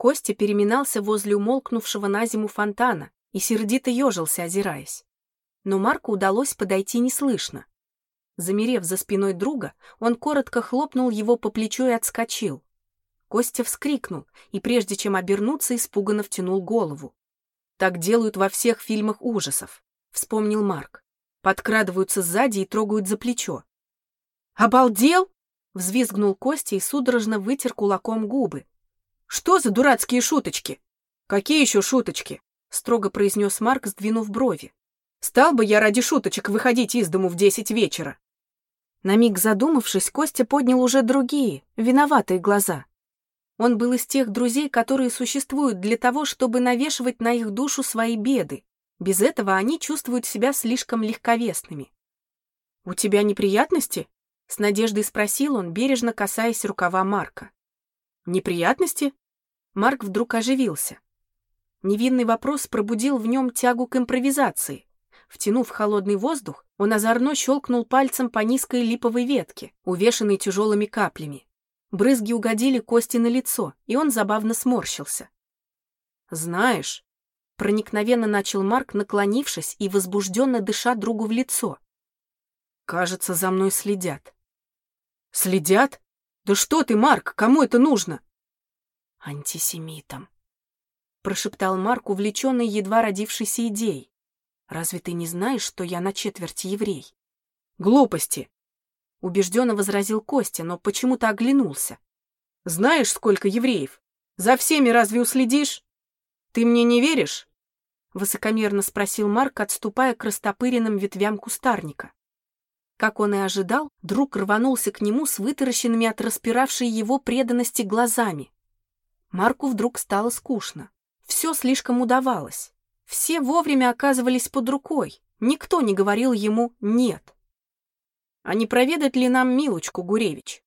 Костя переминался возле умолкнувшего на зиму фонтана и сердито ежился, озираясь. Но Марку удалось подойти неслышно. Замерев за спиной друга, он коротко хлопнул его по плечу и отскочил. Костя вскрикнул и, прежде чем обернуться, испуганно втянул голову. «Так делают во всех фильмах ужасов», — вспомнил Марк. Подкрадываются сзади и трогают за плечо. «Обалдел?» — взвизгнул Костя и судорожно вытер кулаком губы. «Что за дурацкие шуточки?» «Какие еще шуточки?» — строго произнес Марк, сдвинув брови. «Стал бы я ради шуточек выходить из дому в десять вечера». На миг задумавшись, Костя поднял уже другие, виноватые глаза. Он был из тех друзей, которые существуют для того, чтобы навешивать на их душу свои беды. Без этого они чувствуют себя слишком легковесными. «У тебя неприятности?» — с надеждой спросил он, бережно касаясь рукава Марка. «Неприятности?» Марк вдруг оживился. Невинный вопрос пробудил в нем тягу к импровизации. Втянув холодный воздух, он озорно щелкнул пальцем по низкой липовой ветке, увешанной тяжелыми каплями. Брызги угодили Кости на лицо, и он забавно сморщился. «Знаешь...» — проникновенно начал Марк, наклонившись и возбужденно дыша другу в лицо. «Кажется, за мной следят». «Следят? Да что ты, Марк, кому это нужно?» Антисемитом», — прошептал Марк, увлеченный едва родившейся идеей. «Разве ты не знаешь, что я на четверть еврей?» «Глупости!» — убежденно возразил Костя, но почему-то оглянулся. «Знаешь, сколько евреев? За всеми разве уследишь? Ты мне не веришь?» Высокомерно спросил Марк, отступая к растопыренным ветвям кустарника. Как он и ожидал, друг рванулся к нему с вытаращенными от распиравшей его преданности глазами. Марку вдруг стало скучно. Все слишком удавалось. Все вовремя оказывались под рукой. Никто не говорил ему «нет». «А не проведать ли нам Милочку, Гуревич?»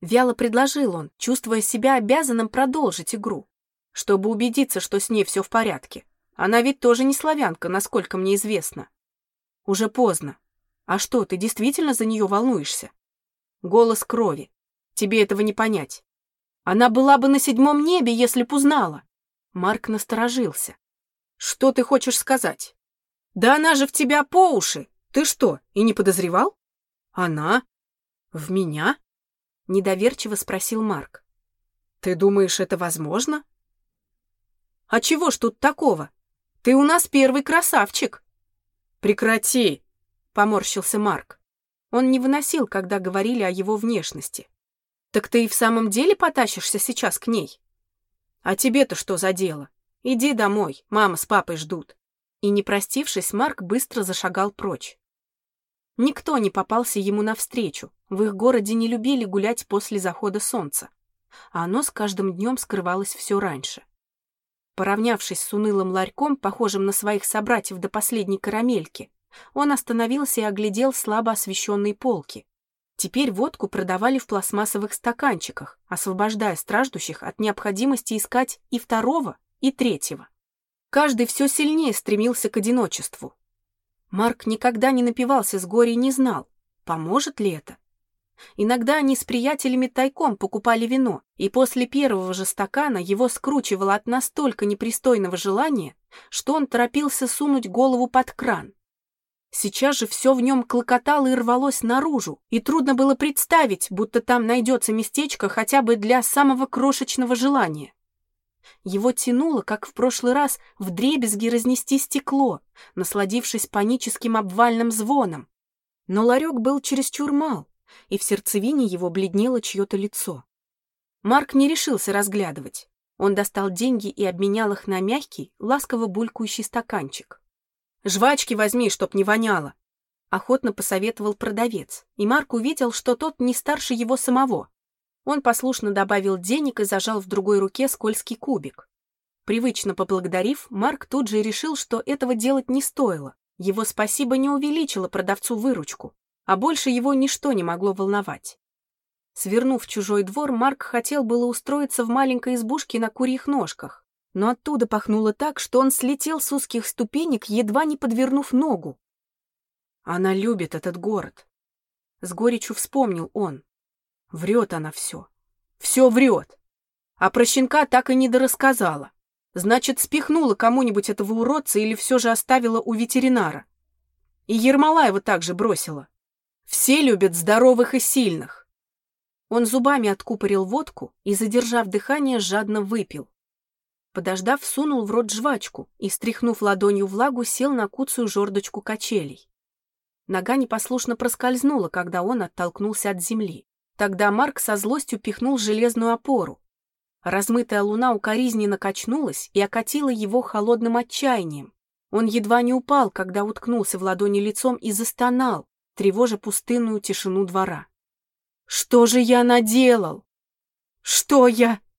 Вяло предложил он, чувствуя себя обязанным продолжить игру, чтобы убедиться, что с ней все в порядке. Она ведь тоже не славянка, насколько мне известно. Уже поздно. А что, ты действительно за нее волнуешься? Голос крови. Тебе этого не понять. Она была бы на седьмом небе, если б узнала. Марк насторожился. Что ты хочешь сказать? Да она же в тебя по уши. Ты что, и не подозревал? Она? В меня? Недоверчиво спросил Марк. Ты думаешь, это возможно? А чего ж тут такого? Ты у нас первый красавчик. Прекрати, поморщился Марк. Он не выносил, когда говорили о его внешности. Так ты и в самом деле потащишься сейчас к ней? А тебе-то что за дело? Иди домой, мама с папой ждут. И не простившись, Марк быстро зашагал прочь. Никто не попался ему навстречу. В их городе не любили гулять после захода солнца. А оно с каждым днем скрывалось все раньше. Поравнявшись с унылым ларьком, похожим на своих собратьев до последней карамельки, он остановился и оглядел слабо освещенные полки. Теперь водку продавали в пластмассовых стаканчиках, освобождая страждущих от необходимости искать и второго, и третьего. Каждый все сильнее стремился к одиночеству. Марк никогда не напивался с горя и не знал, поможет ли это. Иногда они с приятелями тайком покупали вино, и после первого же стакана его скручивало от настолько непристойного желания, что он торопился сунуть голову под кран. Сейчас же все в нем клокотало и рвалось наружу, и трудно было представить, будто там найдется местечко хотя бы для самого крошечного желания. Его тянуло, как в прошлый раз, в дребезги разнести стекло, насладившись паническим обвальным звоном. Но ларек был чересчур мал, и в сердцевине его бледнело чье-то лицо. Марк не решился разглядывать. Он достал деньги и обменял их на мягкий, ласково булькающий стаканчик. Жвачки возьми, чтоб не воняло. Охотно посоветовал продавец, и Марк увидел, что тот не старше его самого. Он послушно добавил денег и зажал в другой руке скользкий кубик. Привычно поблагодарив, Марк тут же решил, что этого делать не стоило. Его спасибо не увеличило продавцу выручку, а больше его ничто не могло волновать. Свернув чужой двор, Марк хотел было устроиться в маленькой избушке на курьих ножках, но оттуда пахнуло так, что он слетел с узких ступенек, едва не подвернув ногу. Она любит этот город. С горечью вспомнил он. Врет она все. Все врет. А про щенка так и не дорассказала. Значит, спихнула кому-нибудь этого уродца или все же оставила у ветеринара. И Ермолаева также бросила. Все любят здоровых и сильных. Он зубами откупорил водку и, задержав дыхание, жадно выпил. Подождав, сунул в рот жвачку и, стряхнув ладонью влагу, сел на куцую жердочку качелей. Нога непослушно проскользнула, когда он оттолкнулся от земли. Тогда Марк со злостью пихнул железную опору, Размытая луна укоризненно качнулась и окатила его холодным отчаянием. Он едва не упал, когда уткнулся в ладони лицом и застонал, тревожа пустынную тишину двора. «Что же я наделал? Что я